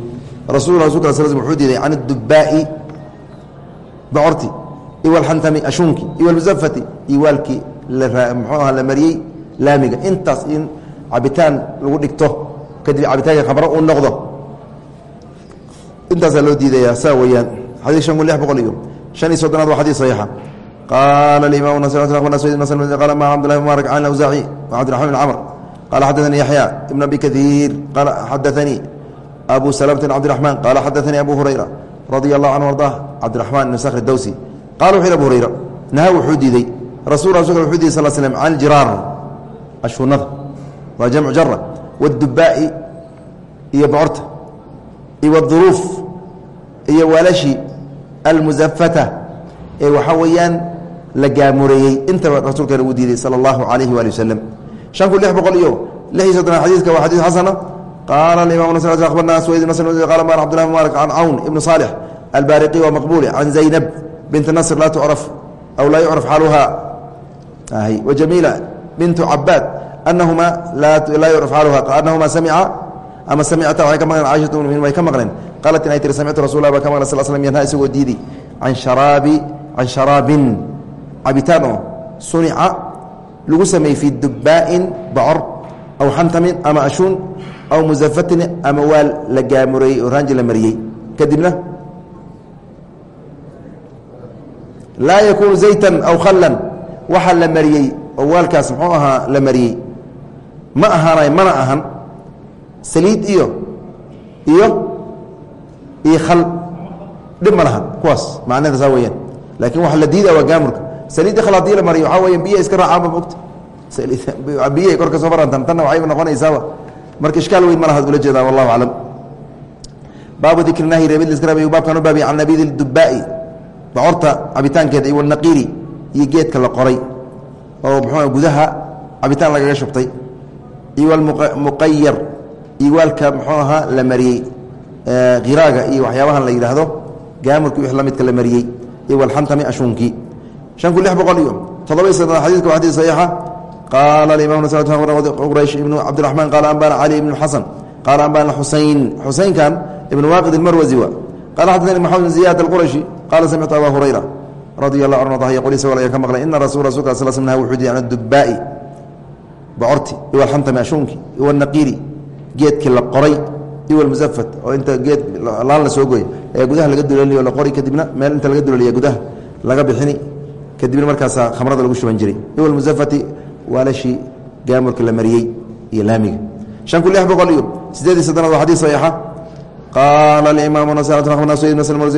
Rasul rasulka sl sl wuxuu diiday can adubaa'i bocorti iwa alxantami ashunki iwa almusafati iwaalkii muxuu aha la mariyey laamiga. Intaas in cabitaan lagu dhigto kadib cabitaanka khamro uu noqdo. Intaasaa loo diidaya saa weyaan xadii shan kun lix boqol iyo shan iyo soddonaad waa xadii saxiixa. Qaala alimamu nas akhbarna sayd ibn slm qala ma cabdullahi mubaarak can awsaaci wa cabdiraxman bn camr qala xadaثanii yaxya ibn abi kaiir qaala xadaanii abu salamtin cabdiraxman qaala xadaanii abu hurayra radia allahu canhu ardah cabdiraxman ibn sakhr dawsi qala wuxu abu hurayra naha wuxuu diiday rasul rasulka wuxuu diiday sal slam can jiraar waa jamcu jara والdubaa'i iyo bocorta iyo والظuruuf iyo waalashi almusafata ee waxaa weeyaan la gaamureeyey intaba rasuulkeena uu diiday sala allahu calayhi waali wasalam shan kun lix boqol iyo lix iyo soddon xadiiska waa xadiis xasana qaala imam abarna sweyd nasr qala mar cbdillah mubaarak can cawn ibni saalix albaariqi wa maqbuuli can zaynab binti nasr laa tucraf aw laa yucraf xaaluha wa jamiila bintu cabaad anahuma samica ama samicta waxay ka maqleen caishatu min way ka maqleen qaalat inay tiri samictu rasul ba ka maqlen sal slm yanha isagoo diidi can sharaabi can sharaabin cabitaan oo sunica lagu sameeyey fii dubaa'in bocor aw xantamin ama ashuun aw musafatin ama waal la gaamureeyey oo raanji la mariyey kadibna laa yakuunu zaytan aw khallan waxa la mariyey oo waalkaas muxuu ahaa la mariyey ma ahaanay mana ahan. Saliid iyo iyo iyo khal dhib ma laha kuwaas macnada saa weyaan laakin waxa la diida waa gaamurka. Saliiddi khal haddii la mariyo waxaa weya biya iska raacaanba mogta [LAUGHS] biyahay korka soo marantan tanna waxayba noqonaysaaba marka ishkaal weyn ma laha ula jeedaa wallahu aclam. Baabu dikri nahyi reebid liska reebay baabkan u baabiy can nabidi dubaa'i bocorta cabitaankeeda iyo wanaqiiri iyo geedka la qoray. Oo muxuu gudaha cabitaan lagaga shubtay iyo almuqayar iyo waalka muxuu ahaa la mariyey. Khiraaga iyo waxyaabahan la yidhaahdo gaamurki wix la la mariyey. Iyo walxantami shan kun lix boqol iyo toddoba iyo soddon xadidka waa xadis saxiixa. Qaala imam qraysh ibnu cabdiraxmaan qaala ambana cali ibnu xasan qaala ambana xuseyn xuseynkan ibn waaqid ilmarwasi wa. Qala xadani maxamed bn ziyad alqurashi qaala samictu aba hurayra radi allah an yqul isagoo ayaa ka maqlay ina rasul rasulka sl sl nah wuxuu diy an dubaa'i bocorti iwa alxantami ashuunki iwa naqiiri geedkii la qoray iwa almusafat oo inta geed laan la soo gooy ee gudaha laga duleliyo la qori kadibna meel inta laga duleliya gudaha laga bixini kadibna markaasaa khamrada lagu shuban jiray iwa almusafati waalashii gaamurka la mariyey iyo laamiga shan kun lix boqol iyo sideed iyo soddonaad waa xadis saxiixa qaala alimaam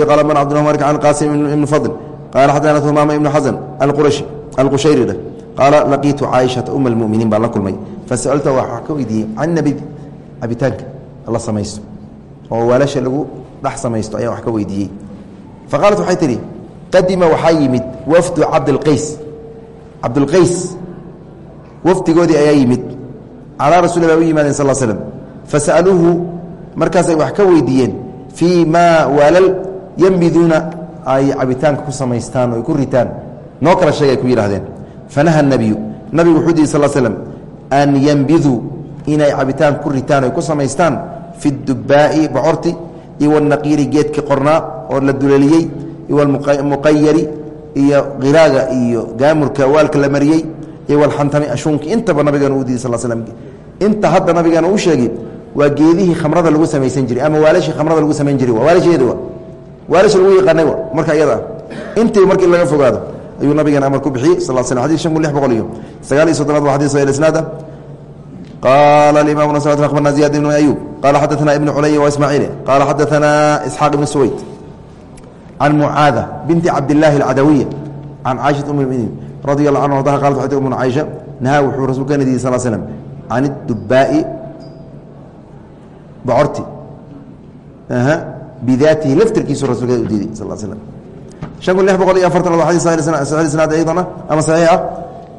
qala man cabdilmalik can qaasim ibni fadl qala xadana humaama ibnu xasan alqurashi alqushayri dheh qaala laqiitu caaishata uma almuminiin baan la kulmay fasalta waxaa ka weydiiyey can nabi cabitaanka la samaysto oo waalasha lagu dhex samaysto ayaan wax ka weydiiyey faqaalat waxay tidhi qadima waxaa yimid wafdu cabdilqays cabdulqays wafdigoodii ayaa yimid calaa rasuli ba u yimaadeen sal slm fasa'aluuhu markaasay wax ka weydiiyeen fii maa waalal yambiduuna ay cabitaanka ku samaystaan o ay ku ritaan noo kala sheeg ku yidhahdeen fanaha nebiyu nabigu wuxuu dihi sal slm an yambiduu inay cabitaan ku ritaan o ay ku samaystaan fi dubbaa'i bocorti iyo wanaqiiri geedkii qornaa oo la duleliyey iyo muqayari iyo khiraaga iyo gaamurka waalka la mariyey iyo walxantami ashuunki. Intaba nabigeena uu diiday sal slm inta hadda nabigeena uu sheegay waa geedihii khamrada lagu samaysan jiray ama waalashii khamrada lagu samayn jiray waalasheeda wa? Waalashi ayuu nabigeena amar ku bixiyey sal sl xadis shan kun lix boqol iyo sagaal iyo soddonaad waa xadis sahih isnaada qaala alimam nas akhbarna ziyad ibn ayub qala xadaثna ibn culaya wa ismaaciil qaala xadaثana isxaaq ibn suwayd. Can mucaada binti cabdillaahi alcadawiya can caaishat um muminiin radi allah anhu ardaha qalat waxay tii umuna caaisha nahaa wuxuu rasuulkeena diiday sal slm can idubbaa'i bocorti bidaatihi laftirkiisu rasulkeeda u diiday sal slm shan kun lix boqol iyo xadis saxiix isnaad ayadana ama saxiix ah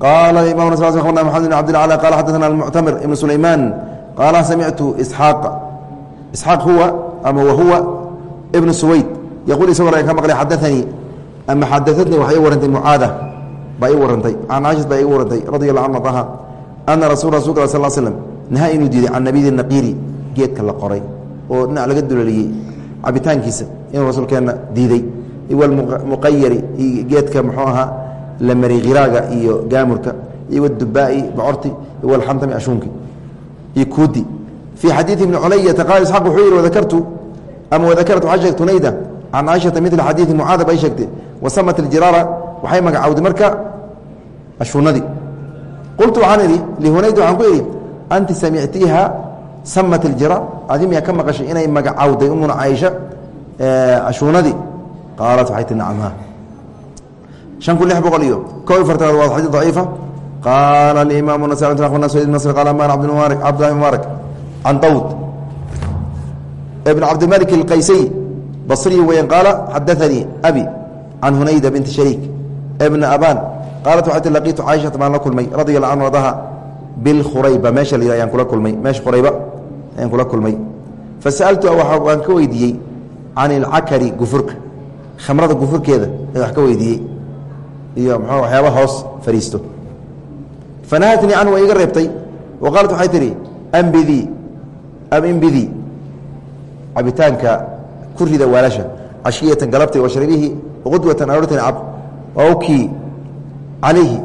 qaala imam akhbarna maxamed bn cabdilcala qala xadaثana almuctamir ibn sulaymaan qaala samictu isxaaqa isxaaq huwa ama wahuwa ibnu suwayd. Yaquul isagoo ka maqlay xadaanii ama xadaatnii waxay i warantay mucaada. Baa ii warantay. Can caishas baa ii warantay radi allah anhu adaha ana rasul rasulka sal slm nahaa inuu diiday can nabidi naqiiri geedka la qoray oo dhinac laga duleliyey cabitaankiisa inuu rasuulkeenna diiday iwalmuqayari geedka muxuu ahaa la mari khiraaga iyo gaamurka iwdubaa'i bocorti iwalxantami ashuunki iyo kuudi fii xadiidi ibni culayata qaala isxaaq wuxuu yihi wadakartu ama wadakartu waxaa sheegtu nayda can caaishata mila xadiidi mucaada bay sheegtay wasamat iljiraara waxay magacawday marka ashuunadii qultu waxaan idhi lihunayd waxaan ku idhi anti samictiiha samat iljiraar adi miyaa ka maqashay inay magacawday umuna caaisha ashuunadii qaalat waxay tii nacamha shan kun lix boqol iyo kow iyo fartanaad waa xadiid daciifa qaala alimaam nasa sd nasr qaala man abdmari cabdillahi mubaarak can dawd ibn cabdimalik alqaysay basriyi weyan qaala xadaanii abi can hunayda binti shariik ibna abaan qaalat waxay ti laqiitu caaishata la kulmay radia alla an ardaha bilkhurayba meesha la ayaan kula kulmay meesha khurayba ayaan kula kulmay fasaltu waan ka weydiiyey can ilcakari gufurka khamrada gufurkeeda ee wax ka weydiiyey iyo mxuu waxyaaba hoos fariisto. Fanahatnii canhu way iga reebtay. Wa qaalat waxay tihi ambidii am imbidii cabitaanka ku rida waalasha cashiyatan galabtay washrabihii qudwatan aroortan cab owkii calayhi.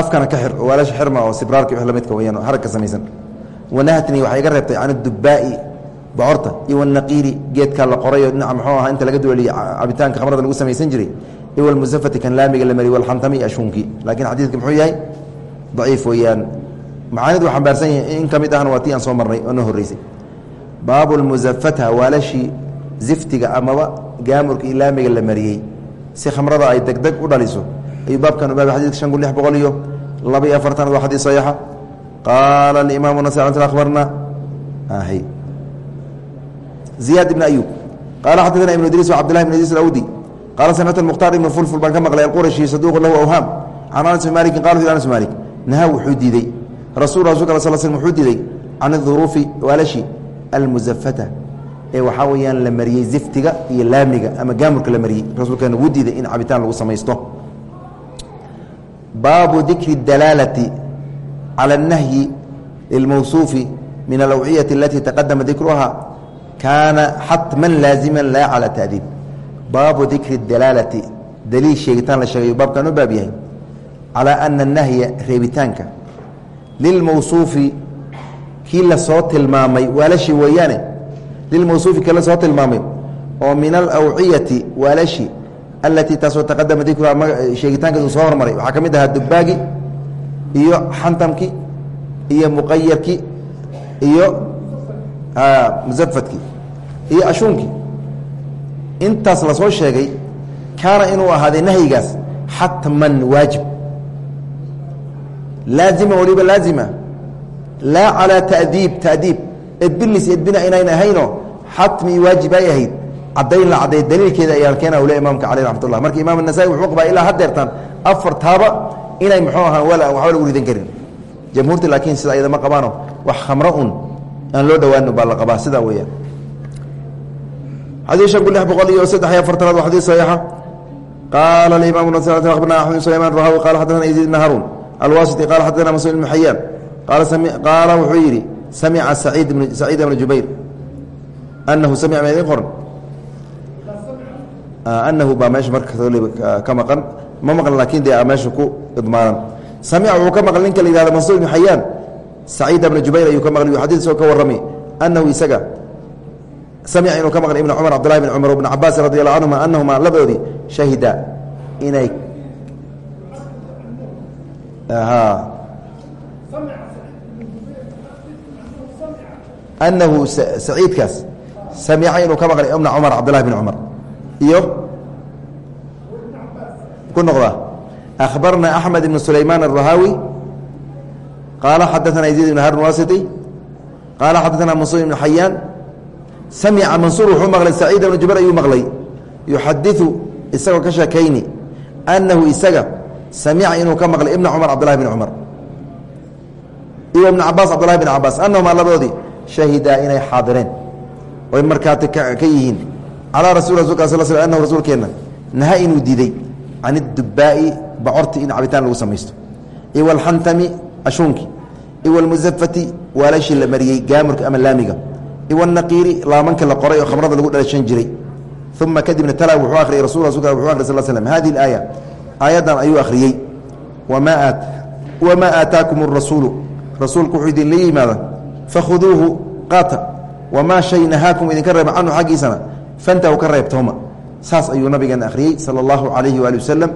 Afkana ka xir oo waalasha xirma oo sibraarka wax la midka weyaan harag ka samaysan. Wanahatnii waxay iga reebtay can adubaa'i bocorta iyo wanaqiiri geedkaa la qoray oo dhinaca muxuu ahaa inta laga duweliye cabitaanka khamrada lagu samaysan jiray iyo walmusafati kan laamiga la mariy walxantami iyo ashuunki. Laakiin xadiidka muxuu yahay daciif weeyaan. Macaanidu xambaarsan yahay in ka mid ahna waa tii aan soo marnay oo noo horreysay. Baabu lmusafata waalashii ziftiga amaba gaamurka iyo laamiga la mariyey. Si khamrada ay degdeg u dhaliso ayuu baabkan u baabay xadidka shan kun lix boqol iyo laba iyo afartanaad waa xadiis saxiixa. Qaala alimaamu nas akhbarna زiyاad بن أyوب qال xadثna iبن idriis وcبdالله بن idriis اأwdي qala samctu المkhtar iبن fulful baan ka maqlay alquraشhi saduq lahu awhaam can anas بn maliki qala anas malik nahaa wuxuu diidey rasul rasulka sl slm wuxuu diiday can الظuruufi waalashi almusafata ee waxaa weeyaan la mariyey ziftiga iyo laamiga ama gaamurka la mariyey rasuulkeena wuu diiday in cabitaan lagu samaysto baabu dikri dalaalati calى الnahyi lilmawsuufi min alawciyati alatii taqadama dikruha kaana xatma laaziman laa calى tadiib baabu dikri dalaalati daliil sheegitaan la sheegayo baabkan u baab yahay calaa ana anahya reebitaanka lilmawsuufi kii la soo tilmaamay waalashi weeyaane lilmawsuufi kii la soo tilmaamay oo min alawciyati waalashi alatii taasoo taqadama dikruha sheegitaankiisu soo hormaray waxaa ka mid ahaa dubbaagi iyo xantamki iyo muqayarki iyo musafadki iyo ashuunkii. Intaas la soo sheegay kaana inuu ahaaday nahyigaas xatman waajib. Laazima waliba laazima. Laa calaa tadiib tadiib. Edbilis edbina inayn ahayno xatmi waajib ay ahayd. Cadayn la caday daliilkeeda ayaa keena ule imaamka caleh ramat ullah marka imaam anasai wuxuu qabaa ilaa hadeertan afar taaba inay muxuu ahaa waxba lagu ridan karin. Jamhuurta laakiin sida ayada ma qabaano wax khamro un aan loo dhawaano baa la qabaa sidaa weeyaan xadii shan kun lix boqol iyo saddex iyo afartanaad waa xadiis saxiixa qaala alimaam akhbarna axmed bin sulayman rahawi qala xaddathana yaziid bn haruun alwasiti qala xaddathana mascuud ibn xayaan qaala wuxuu yidhi samica saciid bna jubayr anahu samica ma idin qoran anahu baa meesha marka ka maqan ma maqlan laakiin dee meesha ku idmaanan samica wuxuu ka maql ninka la yihahdo mansuur ibn xayaan saciid bna jubayr ayuu ka maql xadiisoo ka warramay anahu isaga samica inuu ka maqlay ibn cumar cabdulahi bn cumar bn cabaas radi allahu canhuma anahuma labadoodii shahida inay anahu saciidkaas samica inuu ka maqlay ibna cumar cabdulahi bn cumar iyo ku noqda akhbarna axmed ibn sulayman الrahaawi qaala xadaثana yaziid ibn harun wasiti qaala xadaثana mansuur ibn xayaan samica mansuur wuxuu maqlay saciid ibn jubayr ayuu maqlay yuxadiثu isagoo ka sheekayni anahu isaga samica inuu ka maqlay ibna cumar cabdulahi bn cumar iyo ibn cabaas cabdulahi bn cabaas anahumaa labadoodii shahidaa inay xaadireen oy markaati ka yihiin calaa rasul sl anahu rasuulkeenna naha inuu diiday can idubaa'i bocorti in cabitaan lagu samaysto iyo walxantami ashuunki iyo walmusafati waalashii la mariyey gaamurka ama laamiga iyo wanaqiiri laamanka la qoray oo khamrada lagu dhalashan jiray. Uma kadibna tala wuxuu akhriyay rasulka wuxuu akhriyay sal slm hadihi alaaya aayaddan ayuu akhriyey wamaa aataakum arasuulu rasuulku wuxuu idinla yimaada fakhuduuhu qaata. Wamaa shay nahaakum idinka reeba canhu xaggiisana. Fantahu ka reebtooma. Saas ayuu nabigeena akhriyey sala allahu calayhi waali wasalam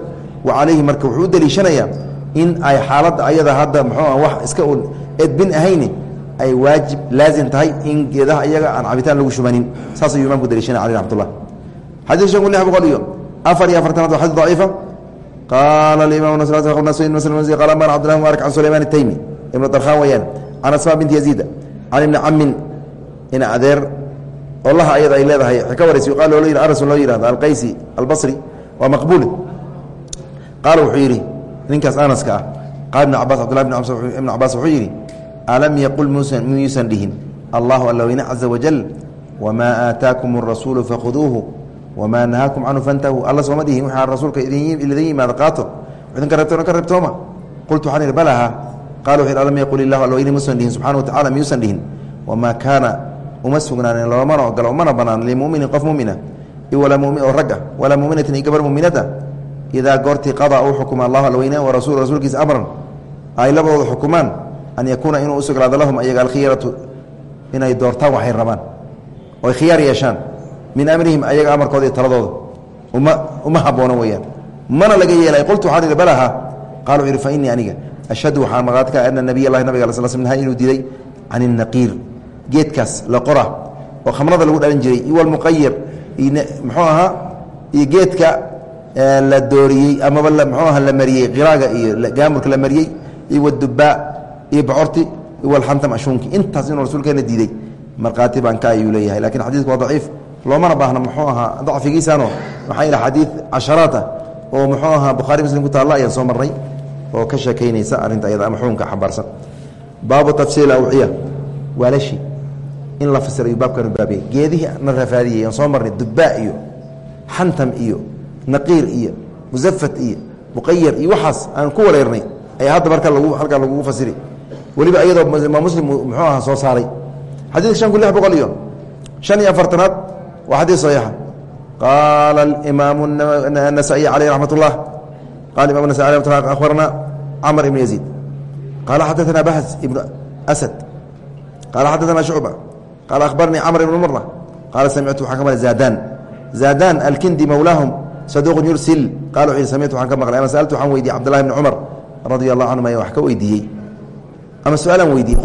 wa calayhi marka wuxuu u deliishanayaa in ay xaaladda ayada hadda muxuu wax iska un edbin ahayni ay waajib laazim tahay in geedaha iyaga aan cabitaan lagu shubanin. Saas ayuu imamku deliishanaya aleh raxmat ullah xadii shan kun lix boqol iyo afar iyo afartanaad waa xadii daciifa. Qaala alimam qala amar cbdillah mubarak can sulayman ataymi ibnu darkhan weyaan can asma binti yaziida can ibni camin in adeer olaha ayada ay leedahay ka waraysa yuqaal anas loo yihahdo alqaysi albasri waa maqbuul. Qaala wuxuu yidhi ninkaas anaska ah qaala ibn cabaas cabdullah ibn cabaas wuxuu yidhi alam yaqul muyuusan dhihin allahu alla weyne caza wajal wamaa aataakum arasuulu fakhuduuhu wamaa nahaakum canhu fantahuu alla sooma dhihin waxaa rasuulka idin yimaada qaato idinka ka reebtooma qultu waxaan ihi balaha qala wuxu alam yaqul illahu alla weyne musan dhihin subxana wa miyuusan dhihin wamaa kaana uma sugnaanin loomana ogolo umana banaan limuminin qof mumina oo rag walaa muminatin iyo gabar muminada idaa goortii qadaa uu xukuma allahu alweyne wa rasul rasuulkiisa amran ay labadooda xukumaan an yakuuna inuu usugnaado lahum ayaga alkhiyaratu inay doortaan waxay rabaan oy khiyaar yeeshaan min amrihim ayaga amarkooda iyo taladooda. Uma uma haboono weyaan mana laga yeelay. Qultu waxaan ihi balaha qala wuxu fa innii aniga ashhadu waxaan maqaad ana nabiy allahi nabig al sl sl naha inuu diiday can الnaqiir geedkaas la qora oo khamrada lagu dhalin jiray iyo almuqayir muxuu ahaa iyo geedka la dooriyey amaba mxuu aha la mariyey qiraaga iyo gaamurka la mariyey iyo wadubaa iyo bocorti iyo alxantam ashuunki intaas inuu rasuulkeena diiday markhaati baan ka ayuu leeyahay. Lakin xadiidku waa daciif. Loomana baahna muxuu ahaa dacfigiisaano waxaa yidha xadiid casharaat ah oo muxuu ahaa bukhaari muslim ku taalla ayaan soo marnay oo ka sheekaynaysa arrinta ayada ama xukunka xambaarsan. Baabu tafsiil awciya waalashi in la fasirayo baabkanu baabiyey. Geedihii na rafaadiyey aan soo marnay dubaa iyo xantam iyo naqiir iyo musafat iyo muqayar iyo waxaas aan ku wareernay ayaa hadda marka lagu halkaa lagugu fasiri weliba iyadoo imaam muslim mxuu aha soo saaray. Xadidka shan kun lix boqol iyo shan iyo afartanaad waa xadiid saxiixa. Qaala imaamu nasaaiy aleyh ramat اllah qala imam nasai alah mat akhbarana camr ibn yaziid. Qaala xadaana bahs ibnu asad. Qaala xadaana shucba. Qaala akhbaranii camr ibn murra. Qaala samictu waxaan ka maqlay zaadan zaadan alkindi mowlaahum saduuqun yursil. Qala wuxu yidhi samictu waxaan ka maqlay. Ama saaltu waxaan weydiiyey cabdullahi bni cumar radia allahu canhuma wax ka weydiiyey ama su'aalaan weydiiyey